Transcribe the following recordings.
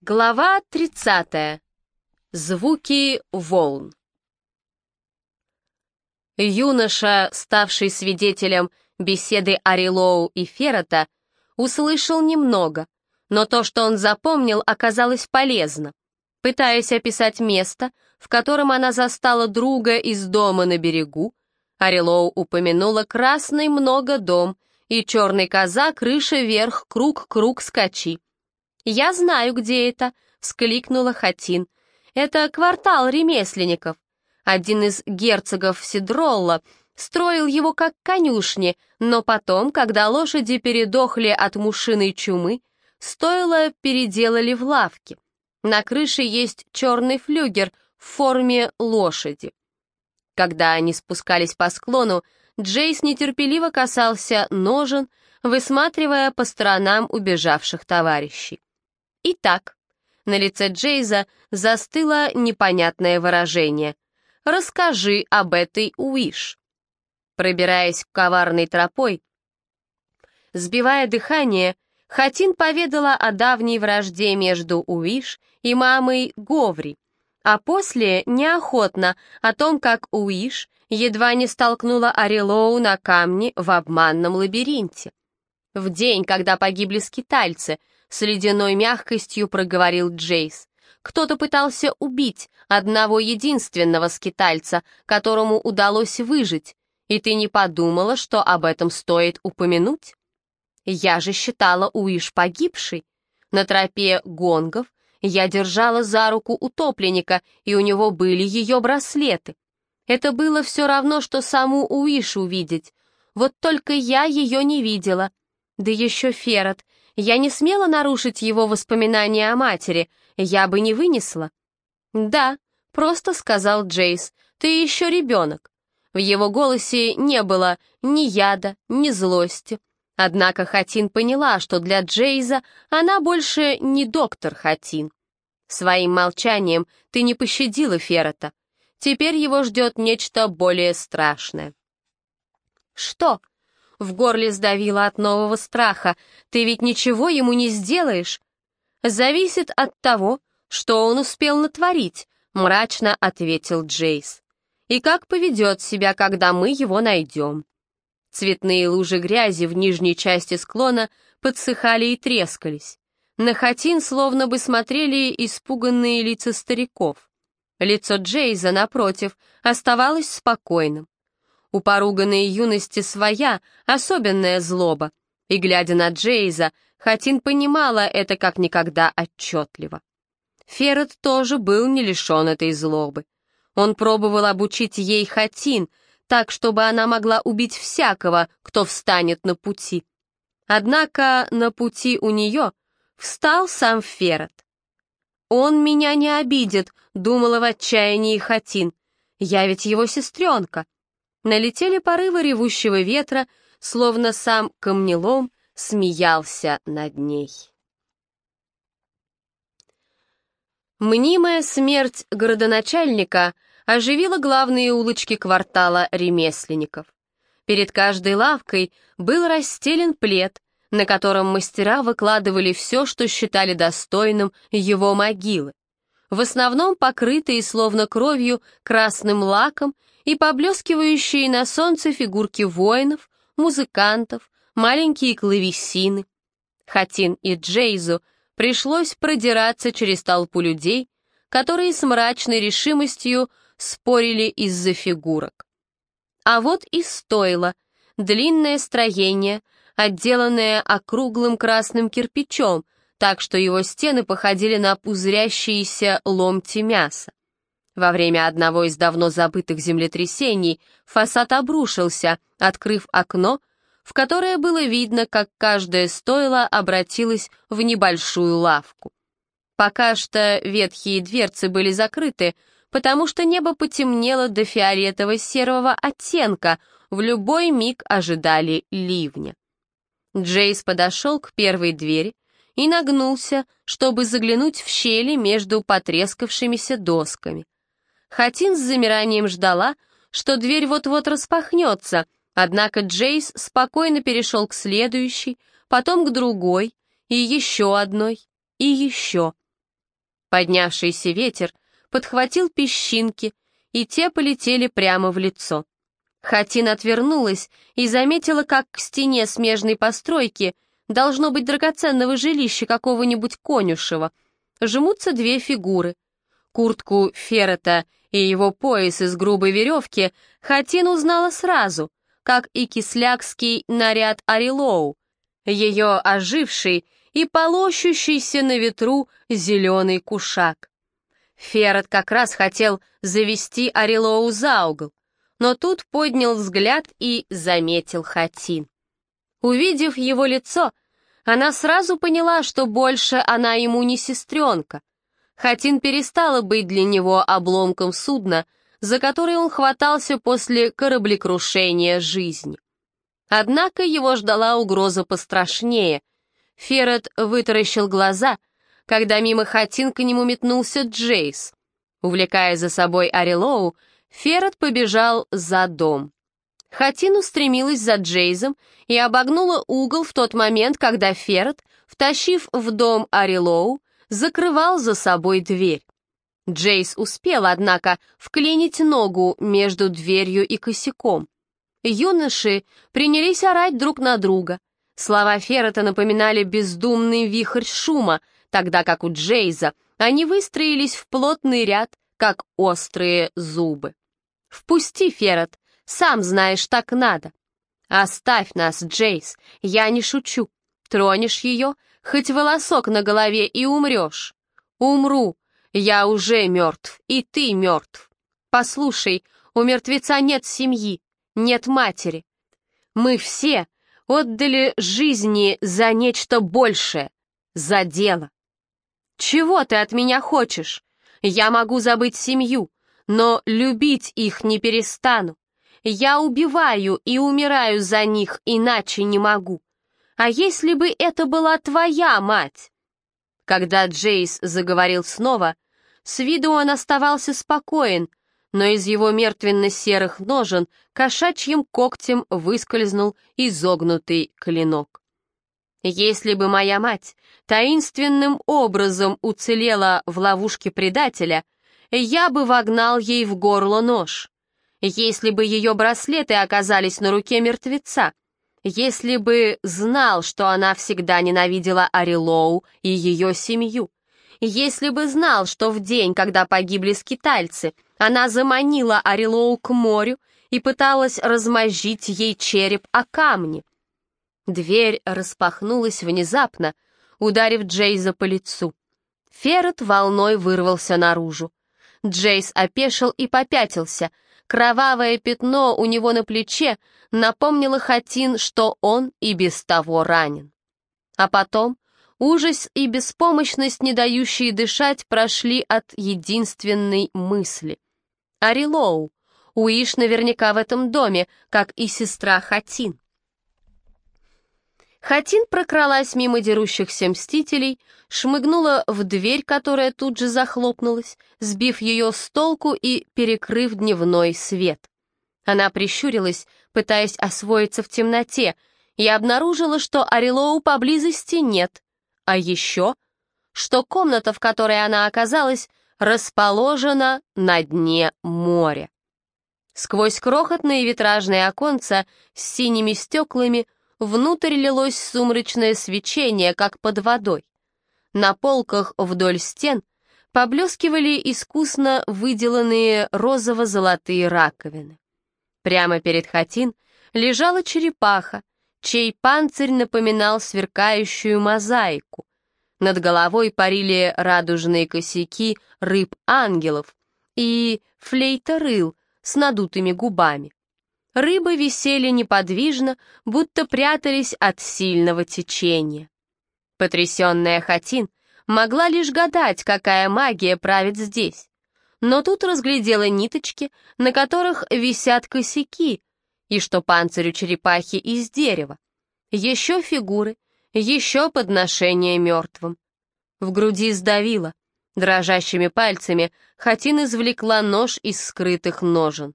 Глава 30. Звуки волн. Юноша, ставший свидетелем беседы Арилоу и Феррота, услышал немного, но то, что он запомнил, оказалось полезно. Пытаясь описать место, в котором она застала друга из дома на берегу, Арилоу упомянула красный много дом и черный коза крыша вверх, круг-круг скачи. «Я знаю, где это», — вскликнула Хатин. «Это квартал ремесленников. Один из герцогов Сидролла строил его как конюшни, но потом, когда лошади передохли от мушиной чумы, стоило переделали в лавки. На крыше есть черный флюгер в форме лошади. Когда они спускались по склону, Джейс нетерпеливо касался ножен, высматривая по сторонам убежавших товарищей. Итак, на лице Джейза застыло непонятное выражение. «Расскажи об этой Уиш». Пробираясь коварной тропой, сбивая дыхание, Хатин поведала о давней вражде между Уиш и мамой Говри, а после неохотно о том, как Уиш едва не столкнула Арилоу на камне в обманном лабиринте. В день, когда погибли скитальцы, с ледяной мягкостью проговорил Джейс. Кто-то пытался убить одного единственного скитальца, которому удалось выжить, и ты не подумала, что об этом стоит упомянуть? Я же считала Уиш погибшей. На тропе гонгов я держала за руку утопленника, и у него были ее браслеты. Это было все равно, что саму Уиш увидеть. Вот только я ее не видела. Да еще Ферret, я не смела нарушить его воспоминания о матери, я бы не вынесла. «Да», — просто сказал Джейс, — «ты еще ребенок». В его голосе не было ни яда, ни злости. Однако Хатин поняла, что для Джейза она больше не доктор Хатин. Своим молчанием ты не пощадила Феррета. Теперь его ждет нечто более страшное. «Что?» В горле сдавило от нового страха. «Ты ведь ничего ему не сделаешь?» «Зависит от того, что он успел натворить», — мрачно ответил Джейс. «И как поведет себя, когда мы его найдем?» Цветные лужи грязи в нижней части склона подсыхали и трескались. На хатин словно бы смотрели испуганные лица стариков. Лицо Джейза, напротив, оставалось спокойным. У поруганной юности своя, особенная злоба, и, глядя на Джейза, Хатин понимала это как никогда отчетливо. Ферret тоже был не лишен этой злобы. Он пробовал обучить ей Хатин, так, чтобы она могла убить всякого, кто встанет на пути. Однако на пути у нее встал сам Ферret. «Он меня не обидит», — думала в отчаянии Хатин. «Я ведь его сестренка». Налетели порывы ревущего ветра, словно сам камнелом смеялся над ней. Мнимая смерть городоначальника оживила главные улочки квартала ремесленников. Перед каждой лавкой был расстелен плед, на котором мастера выкладывали все, что считали достойным его могилы, в основном покрытые словно кровью красным лаком и поблескивающие на солнце фигурки воинов, музыкантов, маленькие клавесины. Хатин и Джейзу пришлось продираться через толпу людей, которые с мрачной решимостью спорили из-за фигурок. А вот и стоило длинное строение, отделанное округлым красным кирпичом, так что его стены походили на пузырящиеся ломти мяса. Во время одного из давно забытых землетрясений фасад обрушился, открыв окно, в которое было видно, как каждое стойло обратилось в небольшую лавку. Пока что ветхие дверцы были закрыты, потому что небо потемнело до фиолетово-серого оттенка, в любой миг ожидали ливня. Джейс подошел к первой двери и нагнулся, чтобы заглянуть в щели между потрескавшимися досками. Хатин с замиранием ждала, что дверь вот-вот распахнется, однако Джейс спокойно перешел к следующей, потом к другой, и еще одной, и еще. Поднявшийся ветер подхватил песчинки, и те полетели прямо в лицо. Хатин отвернулась и заметила, как к стене смежной постройки, должно быть драгоценного жилища какого-нибудь конюшева, жмутся две фигуры. Куртку Феррета и его пояс из грубой веревки Хатин узнала сразу, как и кислякский наряд Арилоу, ее оживший и полощущийся на ветру зеленый кушак. Феррет как раз хотел завести Арилоу за угол, но тут поднял взгляд и заметил Хатин. Увидев его лицо, она сразу поняла, что больше она ему не сестренка. Хатин перестала быть для него обломком судна, за который он хватался после кораблекрушения жизни. Однако его ждала угроза пострашнее. Ферret вытаращил глаза, когда мимо Хатин к нему метнулся Джейс. Увлекая за собой Арилоу, Ферret побежал за дом. Хатин устремилась за Джейзом и обогнула угол в тот момент, когда Ферret, втащив в дом Арилоу, закрывал за собой дверь. Джейс успел, однако, вклинить ногу между дверью и косяком. Юноши принялись орать друг на друга. Слова Феррета напоминали бездумный вихрь шума, тогда как у Джейза они выстроились в плотный ряд, как острые зубы. «Впусти, Феррет, сам знаешь, так надо». «Оставь нас, Джейс, я не шучу. Тронешь ее, хоть волосок на голове и умрешь». «Умру. Я уже мертв, и ты мертв. Послушай, у мертвеца нет семьи, нет матери. Мы все отдали жизни за нечто большее, за дело. Чего ты от меня хочешь? Я могу забыть семью, но любить их не перестану. Я убиваю и умираю за них, иначе не могу. А если бы это была твоя мать? Когда Джейс заговорил снова, с виду он оставался спокоен, но из его мертвенно-серых ножен кошачьим когтем выскользнул изогнутый клинок. Если бы моя мать таинственным образом уцелела в ловушке предателя, я бы вогнал ей в горло нож. Если бы ее браслеты оказались на руке мертвеца, если бы знал, что она всегда ненавидела Арилоу и ее семью, если бы знал, что в день, когда погибли скитальцы, она заманила Арилоу к морю и пыталась размозжить ей череп о камни. Дверь распахнулась внезапно, ударив Джейза по лицу. Ферret волной вырвался наружу. Джейс опешил и попятился. Кровавое пятно у него на плече напомнило Хатин, что он и без того ранен. А потом ужас и беспомощность, не дающие дышать, прошли от единственной мысли. Арилоу. Уиш наверняка в этом доме, как и сестра Хатин. Хатин прокралась мимо дерущихся мстителей, шмыгнула в дверь, которая тут же захлопнулась, сбив ее с толку и перекрыв дневной свет. Она прищурилась, пытаясь освоиться в темноте, и обнаружила, что Арилоу поблизости нет, а еще, что комната, в которой она оказалась, расположена на дне моря. Сквозь крохотные витражные оконца с синими стеклами внутрь лилось сумрачное свечение, как под водой. На полках вдоль стен поблескивали искусно выделанные розово-золотые раковины. Прямо перед хатин лежала черепаха, чей панцирь напоминал сверкающую мозаику. Над головой парили радужные косяки рыб-ангелов и флейта-рыл с надутыми губами. Рыбы висели неподвижно, будто прятались от сильного течения. Потрясенная Хатин могла лишь гадать, какая магия правит здесь. Но тут разглядела ниточки, на которых висят косяки, и что панцирь у черепахи из дерева. Еще фигуры, еще подношение мертвым. В груди сдавило. Дрожащими пальцами Хатин извлекла нож из скрытых ножен.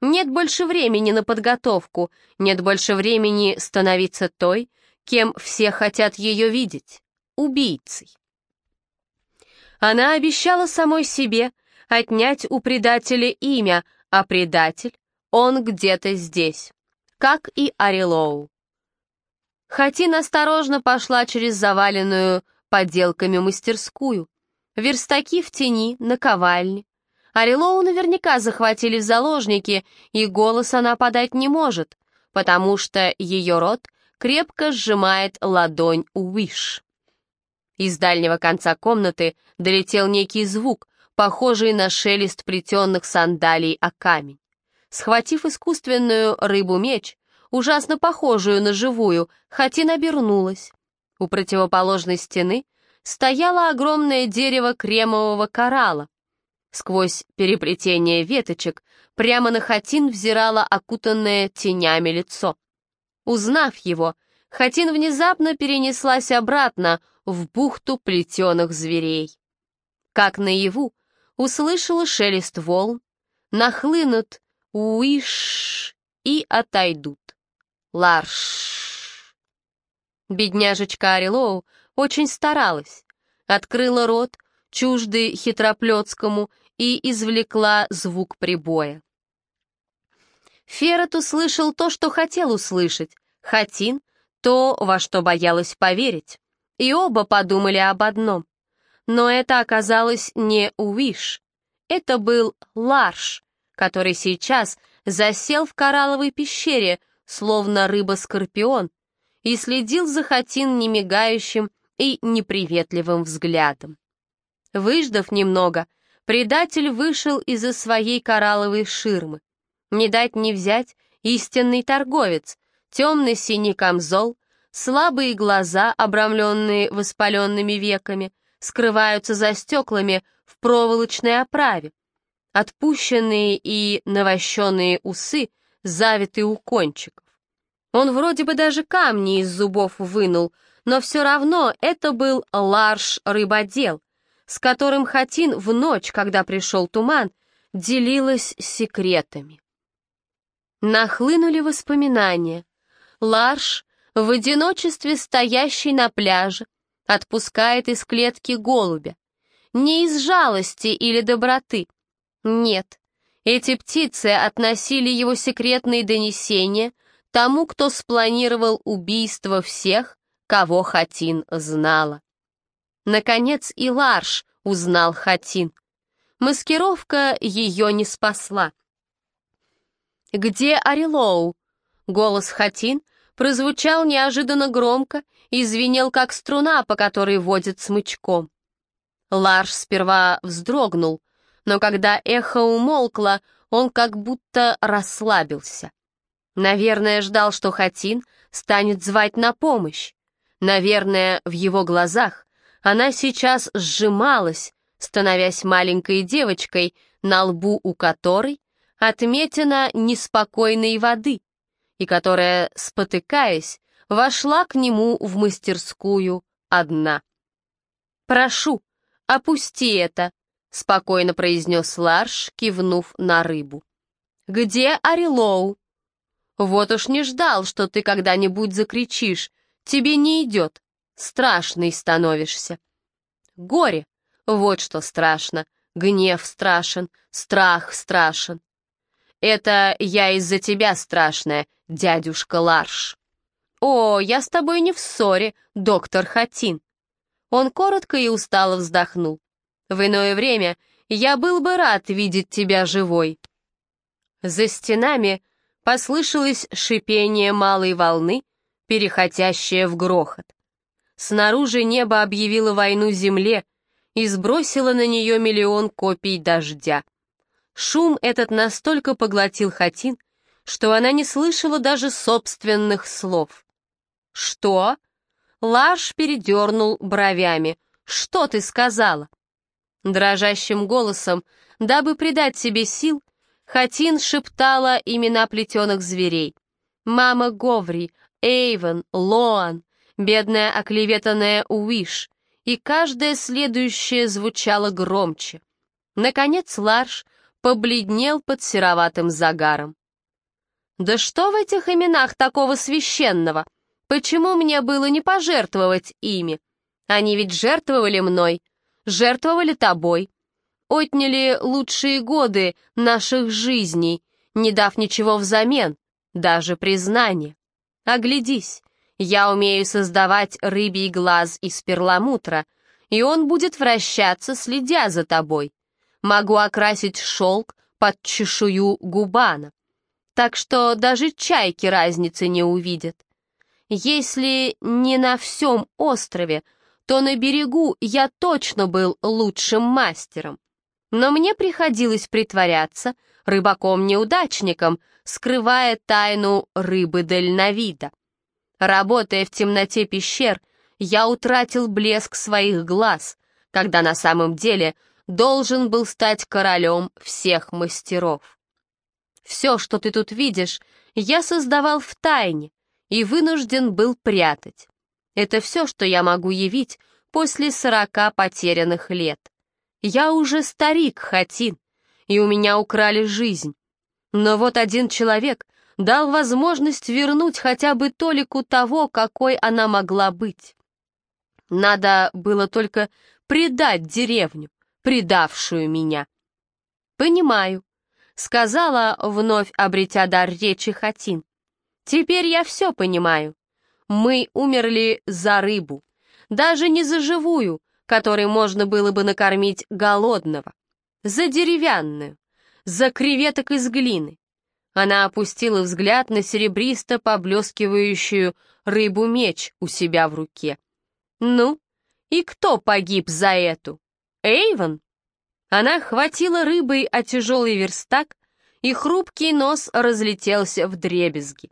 Нет больше времени на подготовку, нет больше времени становиться той, кем все хотят ее видеть — убийцей. Она обещала самой себе отнять у предателя имя, а предатель, он где-то здесь, как и Арилоу. Хатин осторожно пошла через заваленную поделками мастерскую. Верстаки в тени, наковальни. Арилоу наверняка захватили в заложники, и голос она подать не может, потому что ее рот крепко сжимает ладонь Уиш. Из дальнего конца комнаты долетел некий звук, похожий на шелест плетенных сандалий о камень. Схватив искусственную рыбу-меч, ужасно похожую на живую, Хатин обернулась. У противоположной стены стояло огромное дерево кремового коралла. Сквозь переплетение веточек прямо на Хатин взирало окутанное тенями лицо. Узнав его, Хатин внезапно перенеслась обратно в бухту плетеных зверей. Как наяву, услышала шелест волн, нахлынут уиш и отойдут. Ларш. Бедняжечка Арилоу очень старалась, открыла рот, чуждый хитроплетскому, и извлекла звук прибоя. Ферret услышал то, что хотел услышать, Хатин — то, во что боялась поверить. И оба подумали об одном. Но это оказалось не Уиш. Это был Ларш, который сейчас засел в коралловой пещере, словно рыба-скорпион, и следил за Хатин немигающим и неприветливым взглядом. Выждав немного, предатель вышел из-за своей коралловой ширмы. Не дать не взять истинный торговец, темный синий камзол, слабые глаза, обрамленные воспаленными веками, скрываются за стеклами в проволочной оправе. Отпущенные и навощенные усы завиты у кончиков. Он вроде бы даже камни из зубов вынул, но все равно это был Ларш-рыбодел, с которым Хатин в ночь, когда пришел туман, делилась секретами. Нахлынули воспоминания. Ларш, в одиночестве стоящий на пляже, отпускает из клетки голубя. Не из жалости или доброты. Нет, эти птицы относили его секретные донесения тому, кто спланировал убийство всех, кого Хатин знала. Наконец и Ларш узнал Хатин. Маскировка ее не спасла. «Где Арилоу?» Голос Хатин прозвучал неожиданно громко и звенел, как струна, по которой водят смычком. Ларш сперва вздрогнул, но когда эхо умолкло, он как будто расслабился. Наверное, ждал, что Хатин станет звать на помощь. Наверное, в его глазах она сейчас сжималась, становясь маленькой девочкой, на лбу у которой отметина неспокойной воды, и которая, спотыкаясь, вошла к нему в мастерскую одна. «Прошу, опусти это», — спокойно произнес Ларш, кивнув на рыбу. «Где Арилоу?» «Вот уж не ждал, что ты когда-нибудь закричишь. Тебе не идет страшный становишься. Горе, вот что страшно, гнев страшен, страх страшен. Это я из-за тебя страшная, дядюшка Ларш. О, я с тобой не в ссоре, доктор Хатин. Он коротко и устало вздохнул. В иное время я был бы рад видеть тебя живой. За стенами послышалось шипение малой волны, переходящее в грохот. Снаружи небо объявило войну земле и сбросило на нее миллион копий дождя. Шум этот настолько поглотил Хатин, что она не слышала даже собственных слов. «Что?» Лаш передернул бровями. «Что ты сказала?» Дрожащим голосом, дабы придать себе сил, Хатин шептала имена плетеных зверей. Мама Говри, Эйвен, Лоан, бедная оклеветанная Уиш, и каждое следующее звучало громче. Наконец Ларш побледнел под сероватым загаром. «Да что в этих именах такого священного? Почему мне было не пожертвовать ими? Они ведь жертвовали мной. жертвовали тобой, отняли лучшие годы наших жизней, не дав ничего взамен, даже признания. Оглядись, я умею создавать рыбий глаз из перламутра, и он будет вращаться, следя за тобой. Могу окрасить шелк под чешую губана, так что даже чайки разницы не увидят. Если не на всем острове, то на берегу я точно был лучшим мастером. Но мне приходилось притворяться рыбаком-неудачником, скрывая тайну рыбы дальновида. Работая в темноте пещер, я утратил блеск своих глаз, когда на самом деле должен был стать королем всех мастеров. Все, что ты тут видишь, я создавал в тайне и вынужден был прятать. Это все, что я могу явить после сорока потерянных лет. Я уже старик, Хатин, и у меня украли жизнь. Но вот один человек дал возможность вернуть хотя бы толику того, какой она могла быть. Надо было только предать деревню, предавшую меня. «Понимаю», — сказала, вновь обретя дар речи Хатин. «Теперь я все понимаю. Мы умерли за рыбу, даже не за живую, которой можно было бы накормить голодного, за деревянную, за креветок из глины. Она опустила взгляд на серебристо поблескивающую рыбу-меч у себя в руке. «Ну, и кто погиб за эту? Эйвен?» Она хватила рыбой о тяжелый верстак, и хрупкий нос разлетелся в дребезги.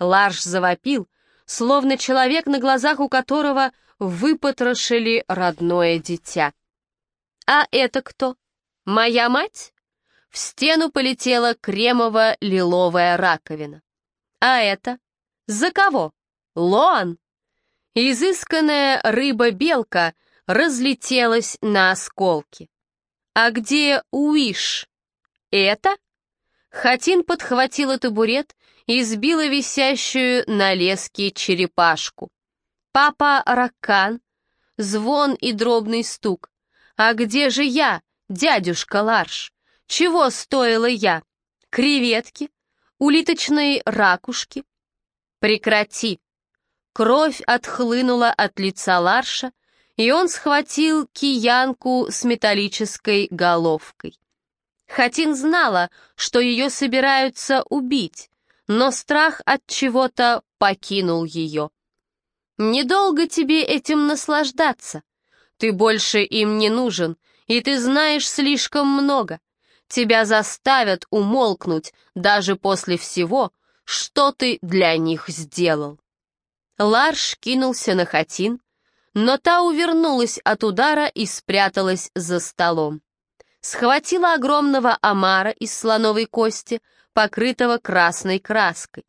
Ларш завопил, словно человек, на глазах у которого выпотрошили родное дитя. «А это кто? Моя мать?» В стену полетела кремово-лиловая раковина. «А это? За кого? Лоан?» Изысканная рыба-белка разлетелась на осколки. «А где Уиш? Это?» Хатин подхватила табурет и сбила висящую на леске черепашку. Папа Ракан, звон и дробный стук. А где же я, дядюшка Ларш? Чего стоила я? Креветки? Улиточные ракушки? Прекрати. Кровь отхлынула от лица Ларша, и он схватил киянку с металлической головкой. Хатин знала, что ее собираются убить, но страх от чего-то покинул ее. «Недолго тебе этим наслаждаться. Ты больше им не нужен, и ты знаешь слишком много. Тебя заставят умолкнуть даже после всего, что ты для них сделал». Ларш кинулся на Хатин, но та увернулась от удара и спряталась за столом. Схватила огромного омара из слоновой кости, покрытого красной краской.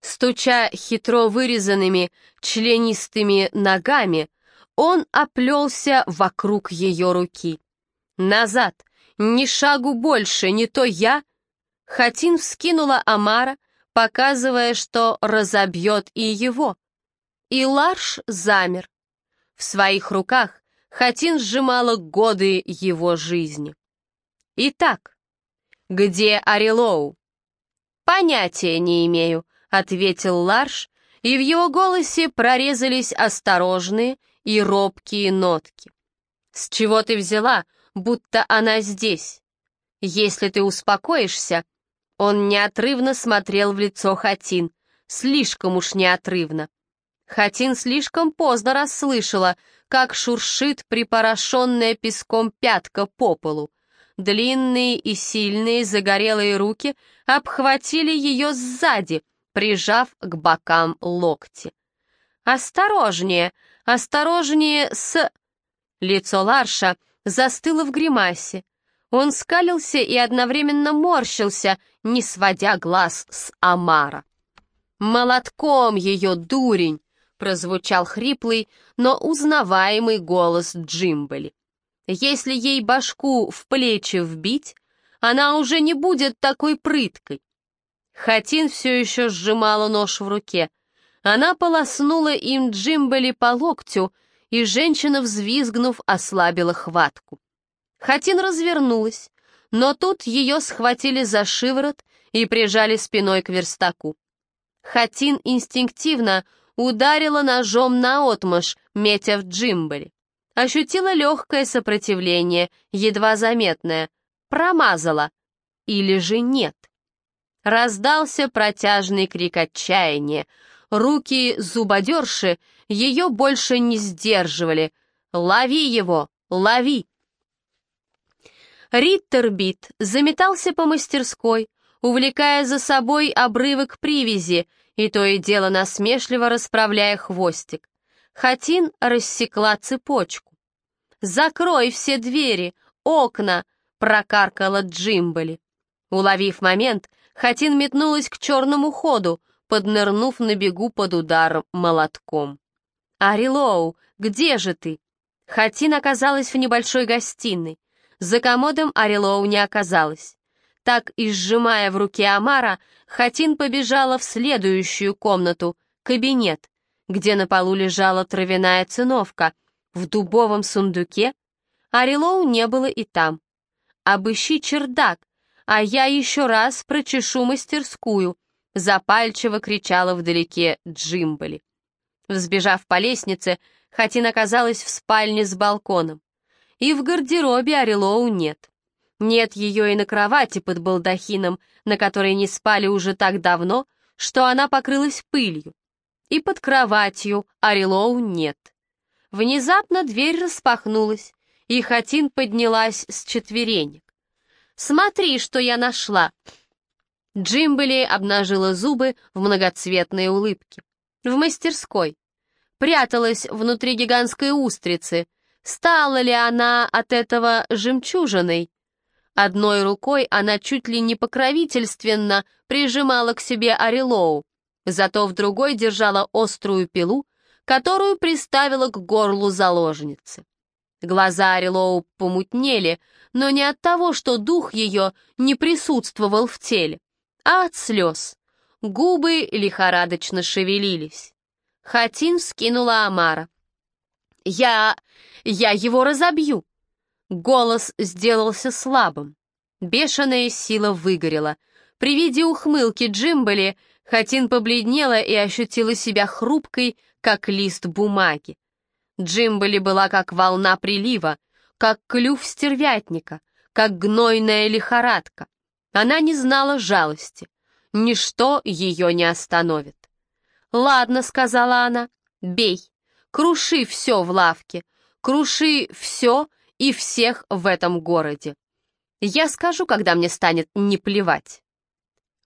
Стуча хитро вырезанными членистыми ногами, он оплелся вокруг ее руки. «Назад! Ни шагу больше, не то я!» Хатин вскинула Амара, показывая, что разобьет и его. И Ларш замер. В своих руках Хатин сжимала годы его жизни. «Итак, где Арилоу?» «Понятия не имею», — ответил Ларш, и в его голосе прорезались осторожные и робкие нотки. «С чего ты взяла, будто она здесь? Если ты успокоишься...» Он неотрывно смотрел в лицо Хатин, слишком уж неотрывно. Хатин слишком поздно расслышала, как шуршит припорошенная песком пятка по полу. Длинные и сильные загорелые руки обхватили ее сзади, прижав к бокам локти. «Осторожнее, осторожнее с...» Лицо Ларша застыло в гримасе. Он скалился и одновременно морщился, не сводя глаз с Амара. «Молотком ее, дурень!» — прозвучал хриплый, но узнаваемый голос Джимбели. Если ей башку в плечи вбить, она уже не будет такой прыткой. Хатин все еще сжимала нож в руке. Она полоснула им Джимбели по локтю, и женщина, взвизгнув, ослабила хватку. Хатин развернулась, но тут ее схватили за шиворот и прижали спиной к верстаку. Хатин инстинктивно ударила ножом на отмашь, метя в джимбель. Ощутила легкое сопротивление, едва заметное. Промазала. Или же нет. Раздался протяжный крик отчаяния. Руки зубодерши ее больше не сдерживали. «Лови его! Лови!» Риттербит заметался по мастерской, увлекая за собой обрывок привязи, и то и дело насмешливо расправляя хвостик. Хатин рассекла цепочку. «Закрой все двери, окна!» — прокаркала Джимбали. Уловив момент, Хатин метнулась к черному ходу, поднырнув на бегу под ударом молотком. «Арилоу, где же ты?» Хатин оказалась в небольшой гостиной. За комодом Арилоу не оказалось. Так и сжимая в руке Амара, Хатин побежала в следующую комнату, кабинет, где на полу лежала травяная циновка. В дубовом сундуке Арилоу не было и там. «Обыщи чердак, а я еще раз прочешу мастерскую», запальчиво кричала вдалеке Джимбали. Взбежав по лестнице, Хатин оказалась в спальне с балконом. И в гардеробе Арилоу нет. Нет ее и на кровати под балдахином, на которой не спали уже так давно, что она покрылась пылью. И под кроватью Арилоу нет. Внезапно дверь распахнулась, и Хатин поднялась с четверенек. «Смотри, что я нашла!» Джимбели обнажила зубы в многоцветные улыбки. В мастерской. Пряталась внутри гигантской устрицы, Стала ли она от этого жемчужиной? Одной рукой она чуть ли не покровительственно прижимала к себе Орелоу, зато в другой держала острую пилу, которую приставила к горлу заложницы. Глаза Орелоу помутнели, но не от того, что дух ее не присутствовал в теле, а от слез. Губы лихорадочно шевелились. Хатин скинула Амара. «Я... я его разобью!» Голос сделался слабым. Бешеная сила выгорела. При виде ухмылки Джимбали Хатин побледнела и ощутила себя хрупкой, как лист бумаги. Джимбали была как волна прилива, как клюв стервятника, как гнойная лихорадка. Она не знала жалости. Ничто ее не остановит. «Ладно», — сказала она, — «бей». Круши все в лавке, круши все и всех в этом городе. Я скажу, когда мне станет не плевать.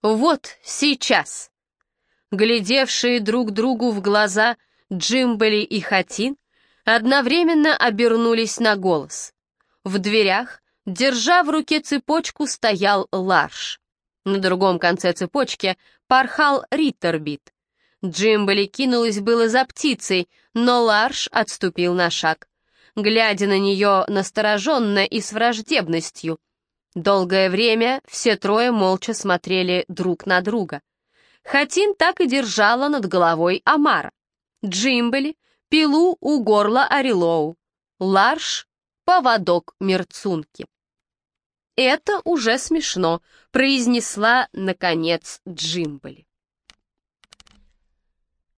Вот сейчас. Глядевшие друг другу в глаза Джимбали и Хатин одновременно обернулись на голос. В дверях, держа в руке цепочку, стоял Ларш. На другом конце цепочки порхал Риттербит. Джимбали кинулась было за птицей, но Ларш отступил на шаг, глядя на нее настороженно и с враждебностью. Долгое время все трое молча смотрели друг на друга. Хатин так и держала над головой Амара. Джимбали — пилу у горла Орелоу. Ларш — поводок мерцунки. «Это уже смешно», — произнесла, наконец, Джимбали.